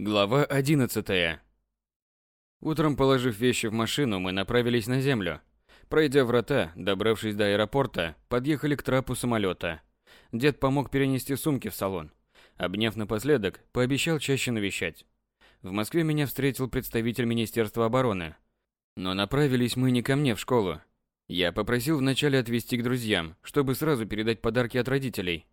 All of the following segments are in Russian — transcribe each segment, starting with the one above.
Глава 11. Утром, положив вещи в машину, мы направились на землю. Пройдя врата, добравшись до аэропорта, подъехали к трапу самолета. Дед помог перенести сумки в салон. Обняв напоследок, пообещал чаще навещать. В Москве меня встретил представитель Министерства обороны. Но направились мы не ко мне в школу. Я попросил вначале отвезти к друзьям, чтобы сразу передать подарки от родителей.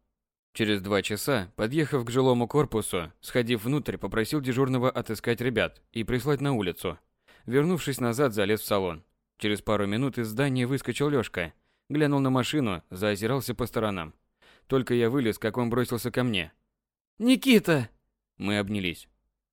Через два часа, подъехав к жилому корпусу, сходив внутрь, попросил дежурного отыскать ребят и прислать на улицу. Вернувшись назад, залез в салон. Через пару минут из здания выскочил Лёшка, глянул на машину, заозирался по сторонам. Только я вылез, как он бросился ко мне. «Никита!» Мы обнялись.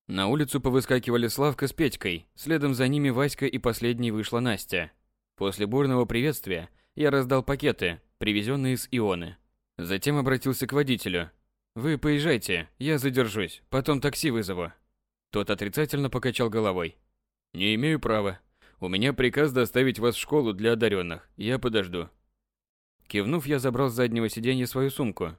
На улицу повыскакивали Славка с Петькой, следом за ними Васька и последней вышла Настя. После бурного приветствия я раздал пакеты, привезенные с Ионы. Затем обратился к водителю. «Вы поезжайте, я задержусь, потом такси вызову». Тот отрицательно покачал головой. «Не имею права. У меня приказ доставить вас в школу для одаренных. Я подожду». Кивнув, я забрал с заднего сиденья свою сумку.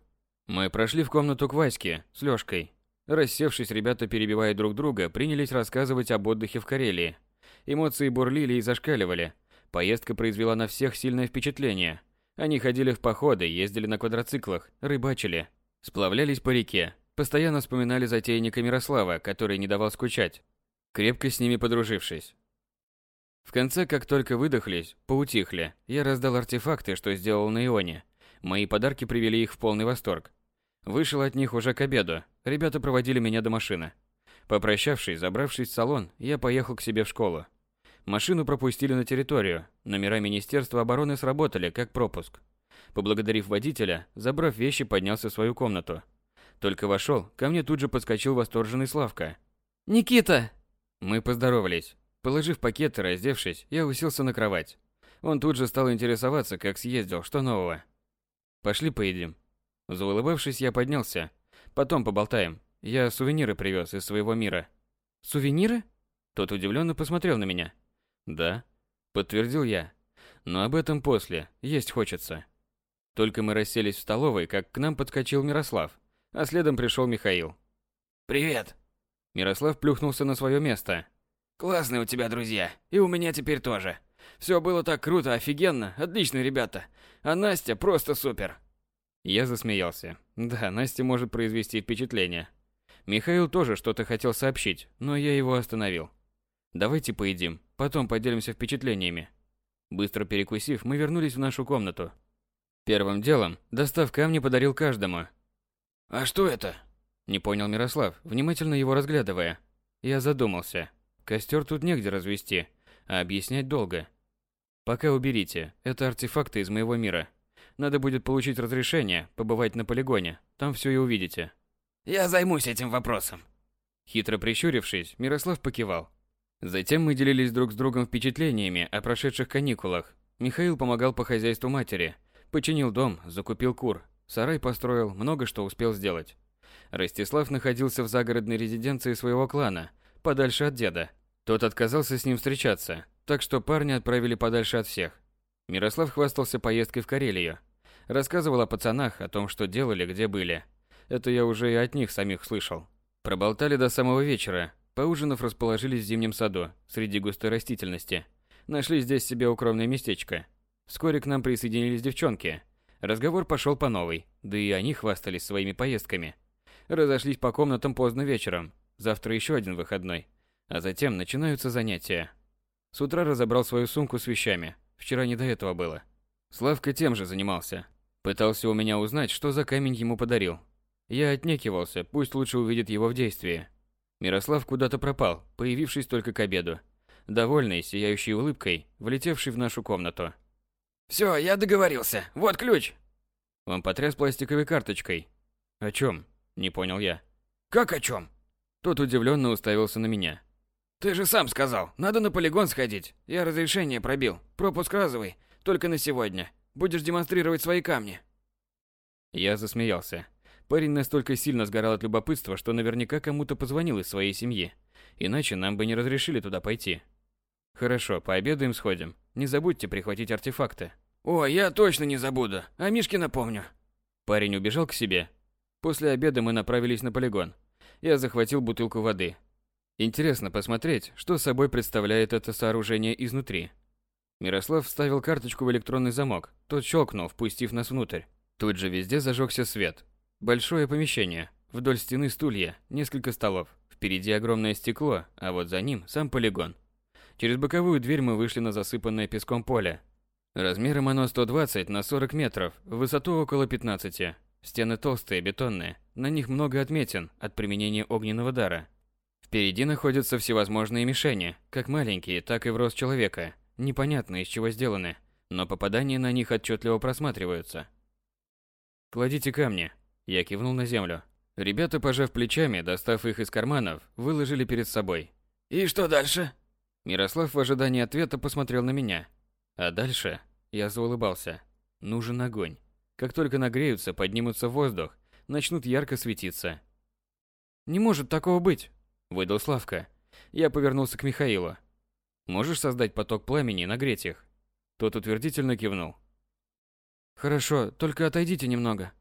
Мы прошли в комнату к Ваське с Лёшкой. Рассевшись, ребята, перебивая друг друга, принялись рассказывать об отдыхе в Карелии. Эмоции бурлили и зашкаливали. Поездка произвела на всех сильное впечатление – они ходили в походы, ездили на квадроциклах, рыбачили, сплавлялись по реке, постоянно вспоминали затейника Мирослава, который не давал скучать, крепко с ними подружившись. В конце, как только выдохлись, поутихли, я раздал артефакты, что сделал на Ионе. Мои подарки привели их в полный восторг. Вышел от них уже к обеду, ребята проводили меня до машины. Попрощавшись, забравшись в салон, я поехал к себе в школу. Машину пропустили на территорию. Номера Министерства обороны сработали как пропуск. Поблагодарив водителя, забрав вещи, поднялся в свою комнату. Только вошел, ко мне тут же подскочил восторженный Славка. «Никита!» Мы поздоровались. Положив пакет и раздевшись, я уселся на кровать. Он тут же стал интересоваться, как съездил, что нового. «Пошли поедим». Заулыбавшись, я поднялся. «Потом поболтаем. Я сувениры привез из своего мира». «Сувениры?» Тот удивленно посмотрел на меня. Да, подтвердил я. Но об этом после, есть хочется. Только мы расселись в столовой, как к нам подскочил Мирослав, а следом пришел Михаил. Привет. Мирослав плюхнулся на свое место. Классные у тебя друзья, и у меня теперь тоже. Все было так круто, офигенно, отличные ребята. А Настя просто супер. Я засмеялся. Да, Настя может произвести впечатление. Михаил тоже что-то хотел сообщить, но я его остановил. Давайте поедим, потом поделимся впечатлениями. Быстро перекусив, мы вернулись в нашу комнату. Первым делом, достав камни, подарил каждому. «А что это?» Не понял Мирослав, внимательно его разглядывая. Я задумался. Костер тут негде развести, а объяснять долго. Пока уберите, это артефакты из моего мира. Надо будет получить разрешение, побывать на полигоне, там все и увидите. Я займусь этим вопросом. Хитро прищурившись, Мирослав покивал. Затем мы делились друг с другом впечатлениями о прошедших каникулах. Михаил помогал по хозяйству матери, починил дом, закупил кур, сарай построил, много что успел сделать. Ростислав находился в загородной резиденции своего клана, подальше от деда. Тот отказался с ним встречаться, так что парня отправили подальше от всех. Мирослав хвастался поездкой в Карелию. Рассказывал о пацанах, о том, что делали, где были. Это я уже и от них самих слышал. Проболтали до самого вечера, Поужинав, расположились в зимнем саду, среди густой растительности. Нашли здесь себе укромное местечко. Вскоре к нам присоединились девчонки. Разговор пошел по новой, да и они хвастались своими поездками. Разошлись по комнатам поздно вечером. Завтра еще один выходной. А затем начинаются занятия. С утра разобрал свою сумку с вещами. Вчера не до этого было. Славка тем же занимался. Пытался у меня узнать, что за камень ему подарил. Я отнекивался, пусть лучше увидит его в действии. Мирослав куда-то пропал, появившись только к обеду. Довольный, сияющей улыбкой, влетевший в нашу комнату. «Все, я договорился. Вот ключ!» Он потряс пластиковой карточкой. «О чем?» – не понял я. «Как о чем?» Тот удивленно уставился на меня. «Ты же сам сказал, надо на полигон сходить. Я разрешение пробил. Пропуск разовый, только на сегодня. Будешь демонстрировать свои камни». Я засмеялся. Парень настолько сильно сгорал от любопытства, что наверняка кому-то позвонил из своей семьи. Иначе нам бы не разрешили туда пойти. Хорошо, пообедаем сходим. Не забудьте прихватить артефакты. О, я точно не забуду. А Мишке напомню. Парень убежал к себе. После обеда мы направились на полигон. Я захватил бутылку воды. Интересно посмотреть, что собой представляет это сооружение изнутри. Мирослав вставил карточку в электронный замок. Тот щелкнул, впустив нас внутрь. Тут же везде зажегся свет. Большое помещение. Вдоль стены стулья, несколько столов. Впереди огромное стекло, а вот за ним сам полигон. Через боковую дверь мы вышли на засыпанное песком поле. Размером оно 120 на 40 метров, в высоту около 15. Стены толстые, бетонные. На них много отметин от применения огненного дара. Впереди находятся всевозможные мишени, как маленькие, так и в рост человека. Непонятно из чего сделаны, но попадания на них отчетливо просматриваются. «Кладите камни», – я кивнул на землю. Ребята, пожав плечами, достав их из карманов, выложили перед собой. «И что дальше?» Мирослав в ожидании ответа посмотрел на меня. А дальше я заулыбался. Нужен огонь. Как только нагреются, поднимутся в воздух, начнут ярко светиться. «Не может такого быть!» – выдал Славка. Я повернулся к Михаилу. «Можешь создать поток пламени и нагреть их?» Тот утвердительно кивнул. «Хорошо, только отойдите немного».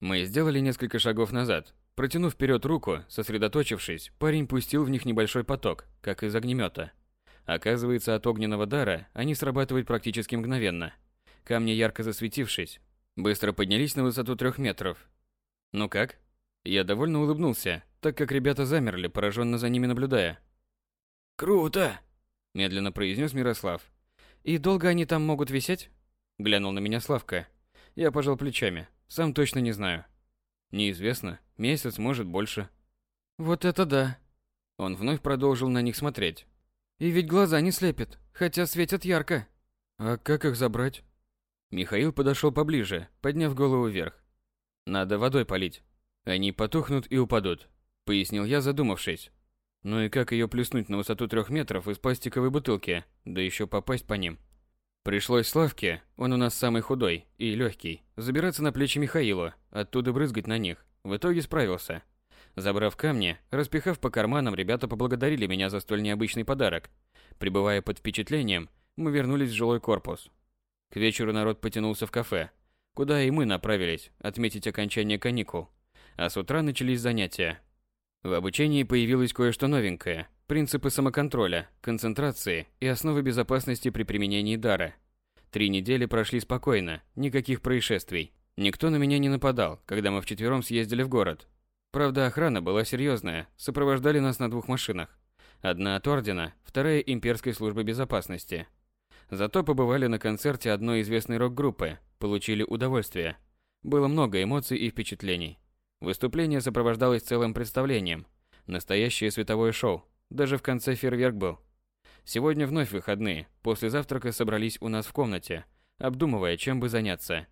Мы сделали несколько шагов назад. Протянув вперед руку, сосредоточившись, парень пустил в них небольшой поток, как из огнемета. Оказывается, от огненного дара они срабатывают практически мгновенно. Камни, ярко засветившись, быстро поднялись на высоту трех метров. «Ну как?» Я довольно улыбнулся, так как ребята замерли, пораженно за ними наблюдая. «Круто!» – медленно произнес Мирослав. «И долго они там могут висеть?» Глянул на меня Славка. Я пожал плечами. Сам точно не знаю. Неизвестно. Месяц, может, больше. Вот это да. Он вновь продолжил на них смотреть. И ведь глаза не слепят, хотя светят ярко. А как их забрать? Михаил подошел поближе, подняв голову вверх. Надо водой полить. Они потухнут и упадут, пояснил я, задумавшись. Ну и как ее плеснуть на высоту трех метров из пластиковой бутылки, да еще попасть по ним? Пришлось Славке, он у нас самый худой и легкий, забираться на плечи Михаилу, оттуда брызгать на них. В итоге справился. Забрав камни, распихав по карманам, ребята поблагодарили меня за столь необычный подарок. Прибывая под впечатлением, мы вернулись в жилой корпус. К вечеру народ потянулся в кафе, куда и мы направились отметить окончание каникул. А с утра начались занятия. В обучении появилось кое-что новенькое, Принципы самоконтроля, концентрации и основы безопасности при применении дара. Три недели прошли спокойно, никаких происшествий. Никто на меня не нападал, когда мы вчетвером съездили в город. Правда, охрана была серьезная, сопровождали нас на двух машинах. Одна от Ордена, вторая Имперской службы безопасности. Зато побывали на концерте одной известной рок-группы, получили удовольствие. Было много эмоций и впечатлений. Выступление сопровождалось целым представлением. Настоящее световое шоу, даже в конце фейерверк был. Сегодня вновь выходные. После завтрака собрались у нас в комнате, обдумывая, чем бы заняться.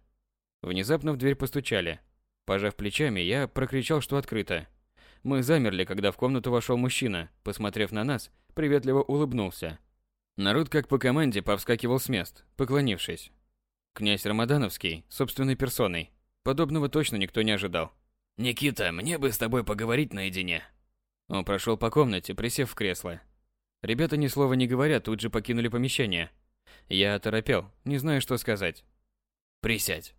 Внезапно в дверь постучали. Пожав плечами, я прокричал, что открыто. Мы замерли, когда в комнату вошел мужчина, посмотрев на нас, приветливо улыбнулся. Народ как по команде повскакивал с мест, поклонившись. Князь Рамадановский, собственной персоной. Подобного точно никто не ожидал. «Никита, мне бы с тобой поговорить наедине», он прошел по комнате, присев в кресло. Ребята ни слова не говоря тут же покинули помещение. Я оторопел, не знаю, что сказать. «Присядь».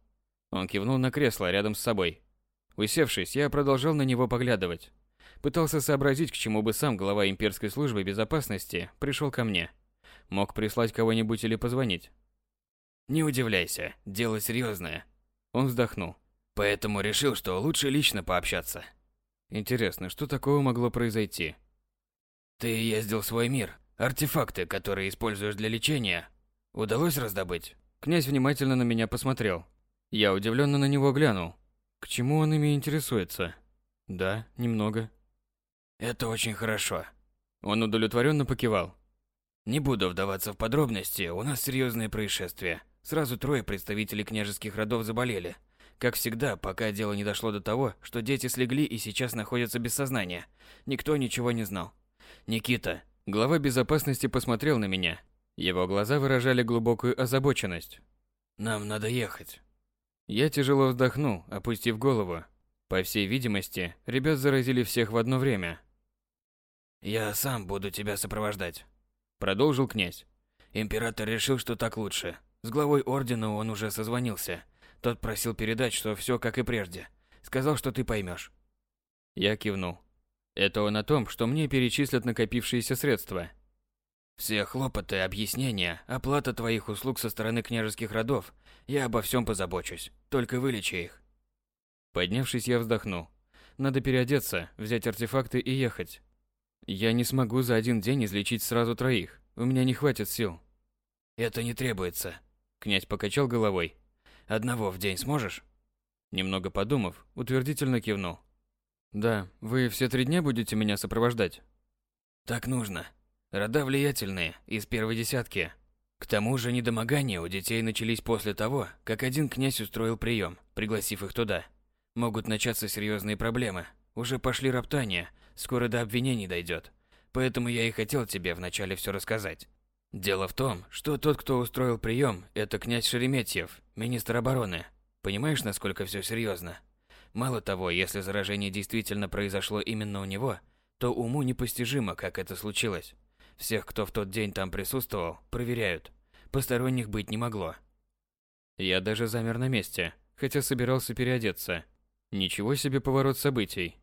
Он кивнул на кресло рядом с собой. Усевшись, я продолжал на него поглядывать. Пытался сообразить, к чему бы сам глава имперской службы безопасности пришел ко мне. Мог прислать кого-нибудь или позвонить. «Не удивляйся, дело серьезное. Он вздохнул. «Поэтому решил, что лучше лично пообщаться». Интересно, что такого могло произойти? Ты ездил в свой мир. Артефакты, которые используешь для лечения, удалось раздобыть? Князь внимательно на меня посмотрел. Я удивленно на него глянул. К чему он ими интересуется? Да, немного. Это очень хорошо. Он удовлетворенно покивал. Не буду вдаваться в подробности, у нас серьезные происшествия. Сразу трое представителей княжеских родов заболели. Как всегда, пока дело не дошло до того, что дети слегли и сейчас находятся без сознания, никто ничего не знал. Никита, глава безопасности, посмотрел на меня. Его глаза выражали глубокую озабоченность. Нам надо ехать. Я тяжело вздохнул, опустив голову. По всей видимости, ребят заразили всех в одно время. Я сам буду тебя сопровождать, продолжил князь. Император решил, что так лучше. С главой ордена он уже созвонился. Тот просил передать, что все как и прежде. Сказал, что ты поймешь. Я кивнул. Это он о том, что мне перечислят накопившиеся средства. Все хлопоты, объяснения, оплата твоих услуг со стороны княжеских родов, я обо всем позабочусь. Только вылечи их. Поднявшись, я вздохнул. Надо переодеться, взять артефакты и ехать. Я не смогу за один день излечить сразу троих. У меня не хватит сил. Это не требуется. Князь покачал головой. Одного в день сможешь? Немного подумав, утвердительно кивнул. Да, вы все три дня будете меня сопровождать? Так нужно. Рода влиятельные, из первой десятки. К тому же недомогания у детей начались после того, как один князь устроил прием, пригласив их туда. Могут начаться серьезные проблемы. Уже пошли роптания, скоро до обвинений дойдет. Поэтому я и хотел тебе вначале все рассказать. Дело в том, что тот, кто устроил прием, это князь Шереметьев, министр обороны. Понимаешь, насколько все серьезно? Мало того, если заражение действительно произошло именно у него, то уму непостижимо, как это случилось. Всех, кто в тот день там присутствовал, проверяют. Посторонних быть не могло. Я даже замер на месте, хотя собирался переодеться. Ничего себе поворот событий.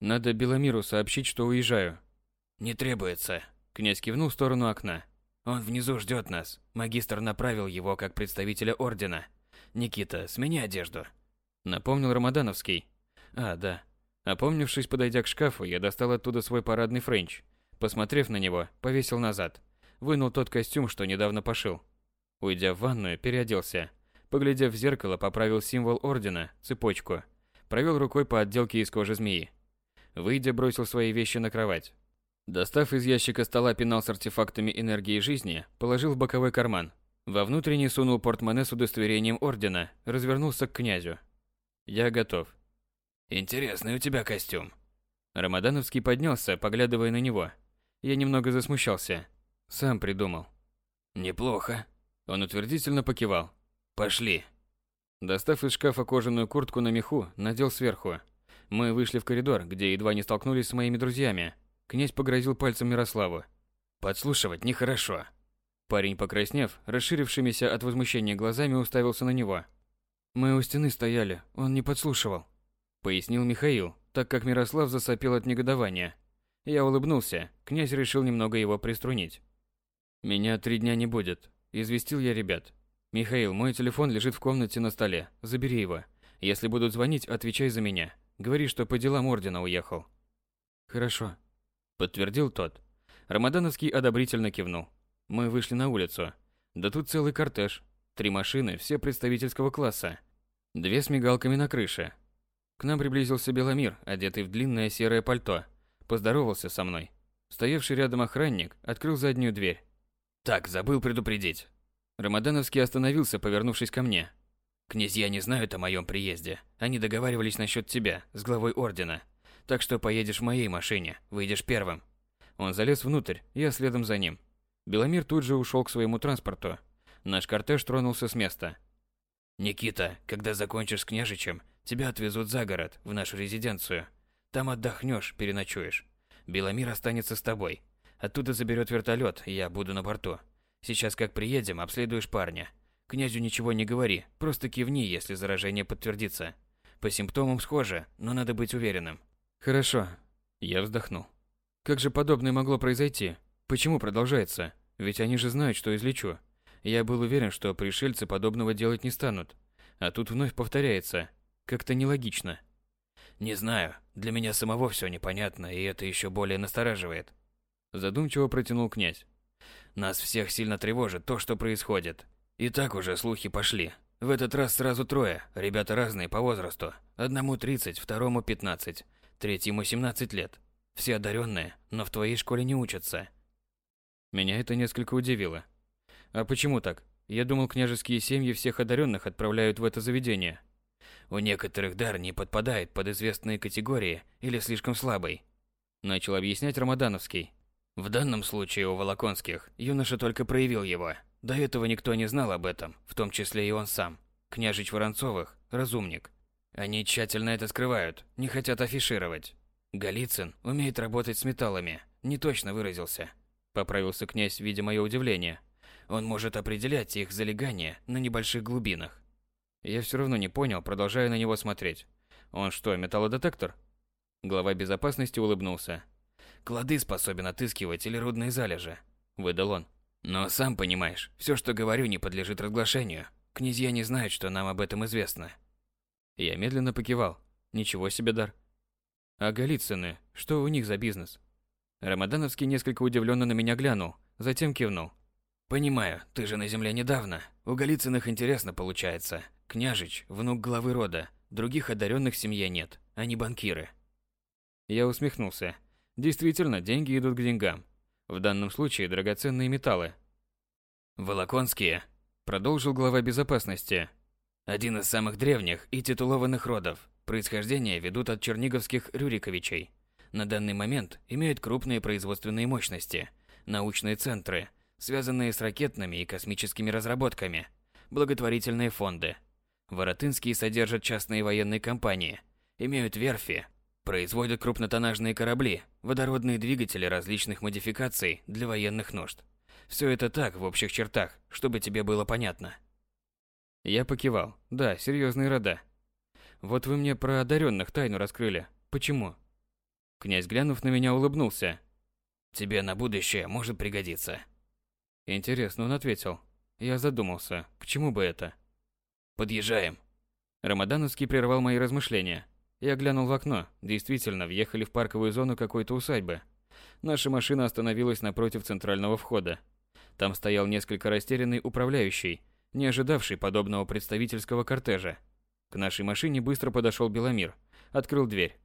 Надо Беломиру сообщить, что уезжаю. Не требуется. Князь кивнул в сторону окна. Он внизу ждет нас. Магистр направил его как представителя ордена. Никита, смени одежду. Напомнил Рамадановский. А, да. Опомнившись, подойдя к шкафу, я достал оттуда свой парадный френч. Посмотрев на него, повесил назад. Вынул тот костюм, что недавно пошил. Уйдя в ванную, переоделся. Поглядев в зеркало, поправил символ ордена, цепочку. Провел рукой по отделке из кожи змеи. Выйдя, бросил свои вещи на кровать. Достав из ящика стола пенал с артефактами энергии жизни, положил в боковой карман. Во внутренний сунул портмоне с удостоверением ордена, развернулся к князю. Я готов. Интересный у тебя костюм. Рамадановский поднялся, поглядывая на него. Я немного засмущался. Сам придумал. Неплохо. Он утвердительно покивал. Пошли. Достав из шкафа кожаную куртку на меху, надел сверху. Мы вышли в коридор, где едва не столкнулись с моими друзьями. Князь погрозил пальцем Мирославу. Подслушивать нехорошо. Парень, покраснев, расширившимися от возмущения глазами, уставился на него. Мы у стены стояли, он не подслушивал, пояснил Михаил, так как Мирослав засопел от негодования. Я улыбнулся. Князь решил немного его приструнить. Меня три дня не будет, известил я ребят. Михаил, мой телефон лежит в комнате на столе. Забери его. Если будут звонить, отвечай за меня. Говори, что по делам ордена уехал. Хорошо, подтвердил тот. Рамадановский одобрительно кивнул. Мы вышли на улицу. Да тут целый кортеж. Три машины, все представительского класса. Две с мигалками на крыше. К нам приблизился Беломир, одетый в длинное серое пальто. Поздоровался со мной. Стоявший рядом охранник открыл заднюю дверь. «Так, забыл предупредить». Рамадановский остановился, повернувшись ко мне. «Князья не знают о моем приезде. Они договаривались насчет тебя, с главой ордена. Так что поедешь в моей машине, выйдешь первым». Он залез внутрь, я следом за ним. Беломир тут же ушел к своему транспорту. Наш кортеж тронулся с места. «Никита, когда закончишь с княжичем, тебя отвезут за город, в нашу резиденцию. Там отдохнешь, переночуешь. Беломир останется с тобой. Оттуда заберет вертолет, и я буду на борту. Сейчас, как приедем, обследуешь парня. Князю ничего не говори, просто кивни, если заражение подтвердится. По симптомам схоже, но надо быть уверенным. Хорошо. Я вздохнул. Как же подобное могло произойти? Почему продолжается? Ведь они же знают, что излечу. Я был уверен, что пришельцы подобного делать не станут. А тут вновь повторяется. Как-то нелогично. Не знаю. Для меня самого все непонятно, и это еще более настораживает. Задумчиво протянул князь. Нас всех сильно тревожит то, что происходит. И так уже слухи пошли. В этот раз сразу трое, ребята разные по возрасту. Одному 30, второму 15, третьему 17 лет. Все одаренные, но в твоей школе не учатся. Меня это несколько удивило. А почему так? Я думал, княжеские семьи всех одаренных отправляют в это заведение. У некоторых дар не подпадает под известные категории или слишком слабый. Начал объяснять Рамадановский. В данном случае у Волоконских юноша только проявил его. До этого никто не знал об этом, в том числе и он сам. Княжич Воронцовых – разумник. Они тщательно это скрывают, не хотят афишировать. Голицын умеет работать с металлами, не точно выразился. Поправился князь, видя мое удивление. Он может определять их залегание на небольших глубинах. Я все равно не понял, продолжая на него смотреть. Он что, металлодетектор? Глава безопасности улыбнулся. «Клады способен отыскивать или рудные залежи», – выдал он. «Но сам понимаешь, все, что говорю, не подлежит разглашению. Князья не знают, что нам об этом известно». Я медленно покивал. Ничего себе дар. А Голицыны, что у них за бизнес? Рамадановский несколько удивленно на меня глянул, затем кивнул. «Понимаю, ты же на земле недавно. У Голицыных интересно получается. Княжич, внук главы рода. Других одаренных в семье нет. Они банкиры». Я усмехнулся. Действительно, деньги идут к деньгам. В данном случае драгоценные металлы. «Волоконские», — продолжил глава безопасности. «Один из самых древних и титулованных родов. Происхождение ведут от черниговских Рюриковичей. На данный момент имеют крупные производственные мощности, научные центры, связанные с ракетными и космическими разработками, благотворительные фонды. Воротынские содержат частные военные компании, имеют верфи, производят крупнотоннажные корабли, водородные двигатели различных модификаций для военных нужд. Все это так, в общих чертах, чтобы тебе было понятно. Я покивал. Да, серьезные рода. Вот вы мне про одаренных тайну раскрыли. Почему? Князь, глянув на меня, улыбнулся. Тебе на будущее может пригодиться. Интересно, он ответил. Я задумался, к чему бы это? Подъезжаем. Рамадановский прервал мои размышления. Я глянул в окно. Действительно, въехали в парковую зону какой-то усадьбы. Наша машина остановилась напротив центрального входа. Там стоял несколько растерянный управляющий, не ожидавший подобного представительского кортежа. К нашей машине быстро подошел Беломир, открыл дверь.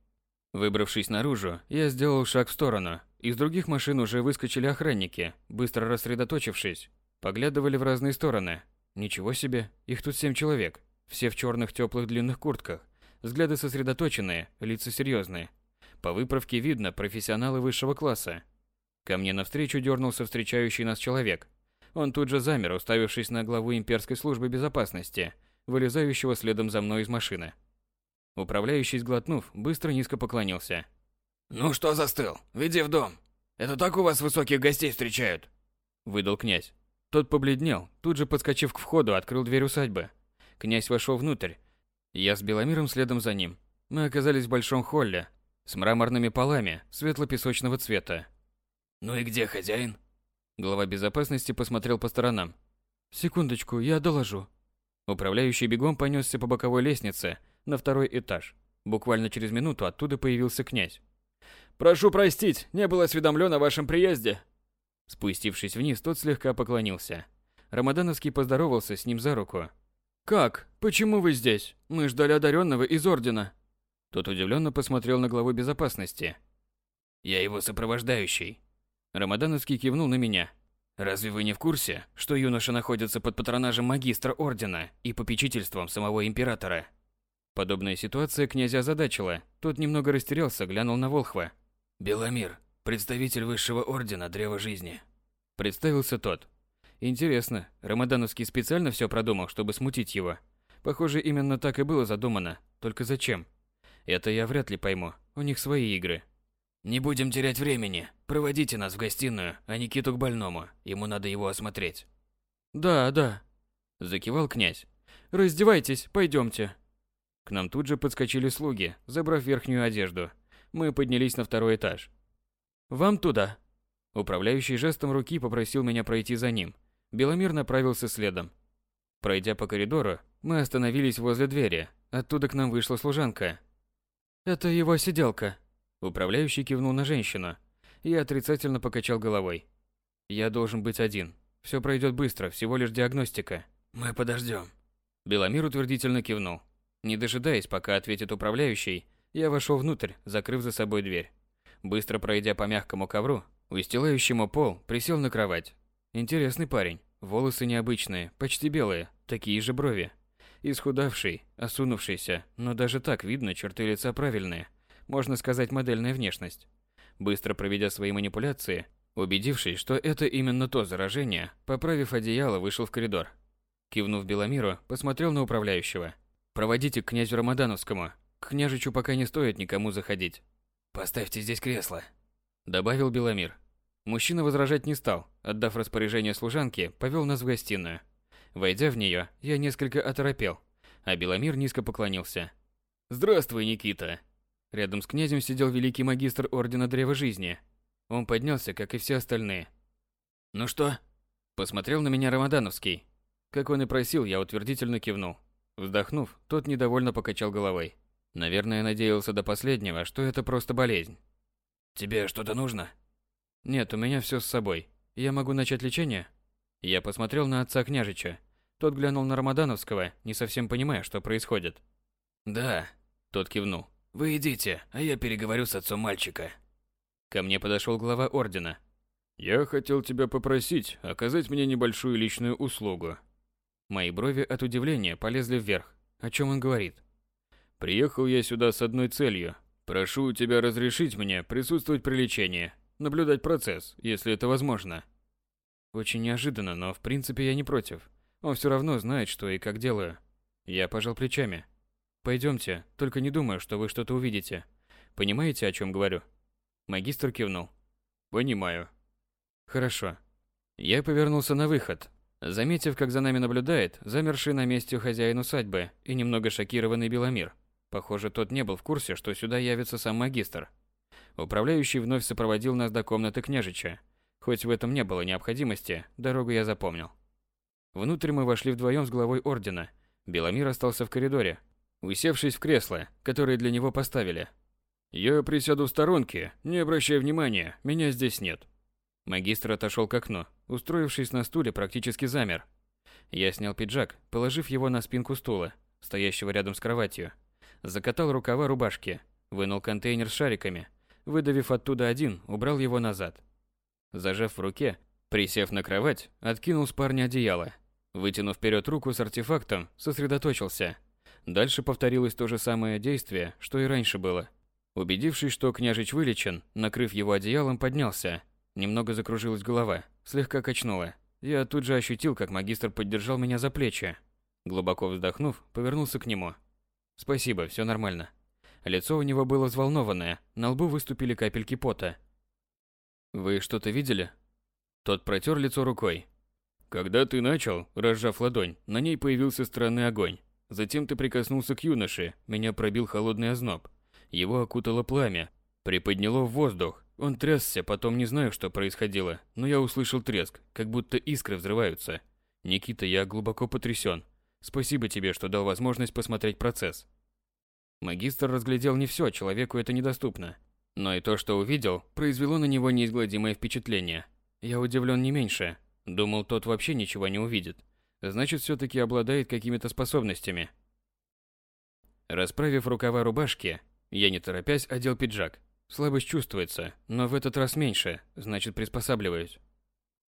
Выбравшись наружу, я сделал шаг в сторону. Из других машин уже выскочили охранники, быстро рассредоточившись, поглядывали в разные стороны. Ничего себе, их тут семь человек, все в черных теплых длинных куртках, взгляды сосредоточенные, лица серьезные. По выправке видно профессионалы высшего класса. Ко мне навстречу дернулся встречающий нас человек. Он тут же замер, уставившись на главу имперской службы безопасности – вылезающего следом за мной из машины. Управляющий, сглотнув, быстро низко поклонился. «Ну что застыл? Веди в дом. Это так у вас высоких гостей встречают?» Выдал князь. Тот побледнел, тут же подскочив к входу, открыл дверь усадьбы. Князь вошел внутрь. Я с Беломиром следом за ним. Мы оказались в большом холле с мраморными полами светло-песочного цвета. «Ну и где хозяин?» Глава безопасности посмотрел по сторонам. «Секундочку, я доложу», Управляющий бегом понесся по боковой лестнице на второй этаж. Буквально через минуту оттуда появился князь. «Прошу простить, не был осведомлен о вашем приезде». Спустившись вниз, тот слегка поклонился. Рамадановский поздоровался с ним за руку. «Как? Почему вы здесь? Мы ждали одаренного из Ордена». Тот удивленно посмотрел на главу безопасности. «Я его сопровождающий». Рамадановский кивнул на меня. Разве вы не в курсе, что юноша находится под патронажем магистра ордена и попечительством самого императора? Подобная ситуация князя озадачила. Тот немного растерялся, глянул на Волхва. Беломир, представитель высшего ордена Древа Жизни. Представился тот. Интересно, Рамадановский специально все продумал, чтобы смутить его. Похоже, именно так и было задумано. Только зачем? Это я вряд ли пойму. У них свои игры. «Не будем терять времени. Проводите нас в гостиную, а Никиту к больному. Ему надо его осмотреть». «Да, да», – закивал князь. «Раздевайтесь, пойдемте». К нам тут же подскочили слуги, забрав верхнюю одежду. Мы поднялись на второй этаж. «Вам туда». Управляющий жестом руки попросил меня пройти за ним. Беломир направился следом. Пройдя по коридору, мы остановились возле двери. Оттуда к нам вышла служанка. «Это его сиделка», Управляющий кивнул на женщину. Я отрицательно покачал головой. Я должен быть один. Все пройдет быстро, всего лишь диагностика. Мы подождем. Беломир утвердительно кивнул. Не дожидаясь, пока ответит управляющий, я вошел внутрь, закрыв за собой дверь. Быстро пройдя по мягкому ковру, устилающему пол, присел на кровать. Интересный парень. Волосы необычные, почти белые, такие же брови. Исхудавший, осунувшийся, но даже так видно, черты лица правильные – можно сказать, модельная внешность. Быстро проведя свои манипуляции, убедившись, что это именно то заражение, поправив одеяло, вышел в коридор. Кивнув Беломиру, посмотрел на управляющего. «Проводите к князю Рамадановскому. К княжичу пока не стоит никому заходить». «Поставьте здесь кресло», — добавил Беломир. Мужчина возражать не стал, отдав распоряжение служанке, повел нас в гостиную. Войдя в нее, я несколько оторопел, а Беломир низко поклонился. «Здравствуй, Никита!» Рядом с князем сидел великий магистр Ордена Древа Жизни. Он поднялся, как и все остальные. «Ну что?» Посмотрел на меня Рамадановский. Как он и просил, я утвердительно кивнул. Вздохнув, тот недовольно покачал головой. Наверное, надеялся до последнего, что это просто болезнь. «Тебе что-то нужно?» «Нет, у меня все с собой. Я могу начать лечение?» Я посмотрел на отца княжича. Тот глянул на Рамадановского, не совсем понимая, что происходит. «Да», – тот кивнул. «Вы идите, а я переговорю с отцом мальчика». Ко мне подошел глава ордена. «Я хотел тебя попросить оказать мне небольшую личную услугу». Мои брови от удивления полезли вверх. О чем он говорит? «Приехал я сюда с одной целью. Прошу у тебя разрешить мне присутствовать при лечении, наблюдать процесс, если это возможно». Очень неожиданно, но в принципе я не против. Он все равно знает, что и как делаю. Я пожал плечами. Пойдемте, только не думаю, что вы что-то увидите. Понимаете, о чем говорю? Магистр кивнул. Понимаю. Хорошо. Я повернулся на выход, заметив, как за нами наблюдает замерший на месте хозяин усадьбы и немного шокированный Беломир. Похоже, тот не был в курсе, что сюда явится сам магистр. Управляющий вновь сопроводил нас до комнаты княжича. Хоть в этом не было необходимости, дорогу я запомнил. Внутрь мы вошли вдвоем с главой ордена. Беломир остался в коридоре, усевшись в кресло, которое для него поставили. «Я присяду в сторонке, не обращай внимания, меня здесь нет». Магистр отошел к окну, устроившись на стуле, практически замер. Я снял пиджак, положив его на спинку стула, стоящего рядом с кроватью. Закатал рукава рубашки, вынул контейнер с шариками, выдавив оттуда один, убрал его назад. Зажав в руке, присев на кровать, откинул с парня одеяло. Вытянув вперед руку с артефактом, сосредоточился. Дальше повторилось то же самое действие, что и раньше было. Убедившись, что княжич вылечен, накрыв его одеялом, поднялся. Немного закружилась голова, слегка качнула. Я тут же ощутил, как магистр поддержал меня за плечи. Глубоко вздохнув, повернулся к нему. «Спасибо, все нормально». Лицо у него было взволнованное, на лбу выступили капельки пота. «Вы что-то видели?» Тот протер лицо рукой. «Когда ты начал, разжав ладонь, на ней появился странный огонь. Затем ты прикоснулся к юноше, меня пробил холодный озноб. Его окутало пламя, приподняло в воздух. Он трясся, потом не знаю, что происходило, но я услышал треск, как будто искры взрываются. Никита, я глубоко потрясен. Спасибо тебе, что дал возможность посмотреть процесс. Магистр разглядел не все, человеку это недоступно. Но и то, что увидел, произвело на него неизгладимое впечатление. Я удивлен не меньше. Думал, тот вообще ничего не увидит. Значит, все-таки обладает какими-то способностями. Расправив рукава рубашки, я не торопясь одел пиджак. Слабость чувствуется, но в этот раз меньше, значит приспосабливаюсь.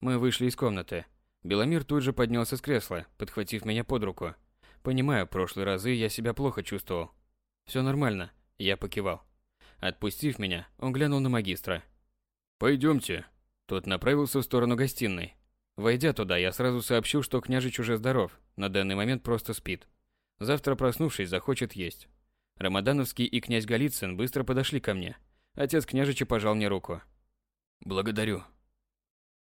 Мы вышли из комнаты. Беломир тут же поднялся с кресла, подхватив меня под руку. Понимаю, прошлые разы я себя плохо чувствовал. Все нормально, я покивал. Отпустив меня, он глянул на магистра. Пойдемте. Тот направился в сторону гостиной. Войдя туда, я сразу сообщил, что княжич уже здоров, на данный момент просто спит. Завтра, проснувшись, захочет есть. Рамадановский и князь Голицын быстро подошли ко мне. Отец княжича пожал мне руку. «Благодарю».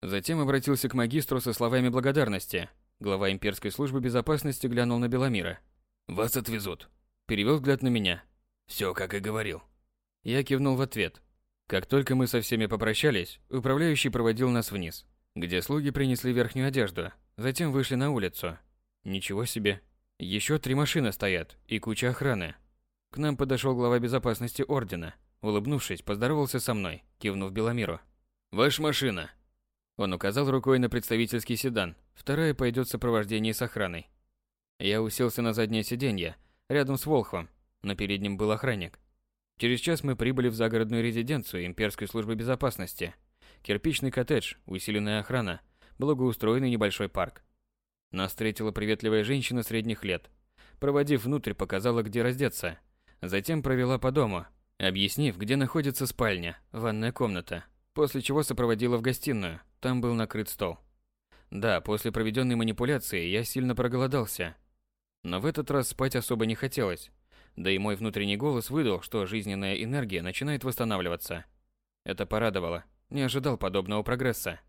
Затем обратился к магистру со словами благодарности. Глава имперской службы безопасности глянул на Беломира. «Вас отвезут». Перевел взгляд на меня. «Все, как и говорил». Я кивнул в ответ. Как только мы со всеми попрощались, управляющий проводил нас вниз где слуги принесли верхнюю одежду, затем вышли на улицу. Ничего себе. Еще три машины стоят и куча охраны. К нам подошел глава безопасности ордена. Улыбнувшись, поздоровался со мной, кивнув Беломиру. «Ваша машина!» Он указал рукой на представительский седан. Вторая пойдет в сопровождении с охраной. Я уселся на заднее сиденье, рядом с Волхвом. На переднем был охранник. Через час мы прибыли в загородную резиденцию имперской службы безопасности – Кирпичный коттедж, усиленная охрана, благоустроенный небольшой парк. Нас встретила приветливая женщина средних лет. Проводив внутрь, показала, где раздеться. Затем провела по дому, объяснив, где находится спальня, ванная комната. После чего сопроводила в гостиную. Там был накрыт стол. Да, после проведенной манипуляции я сильно проголодался. Но в этот раз спать особо не хотелось. Да и мой внутренний голос выдал, что жизненная энергия начинает восстанавливаться. Это порадовало. Не ожидал подобного прогресса.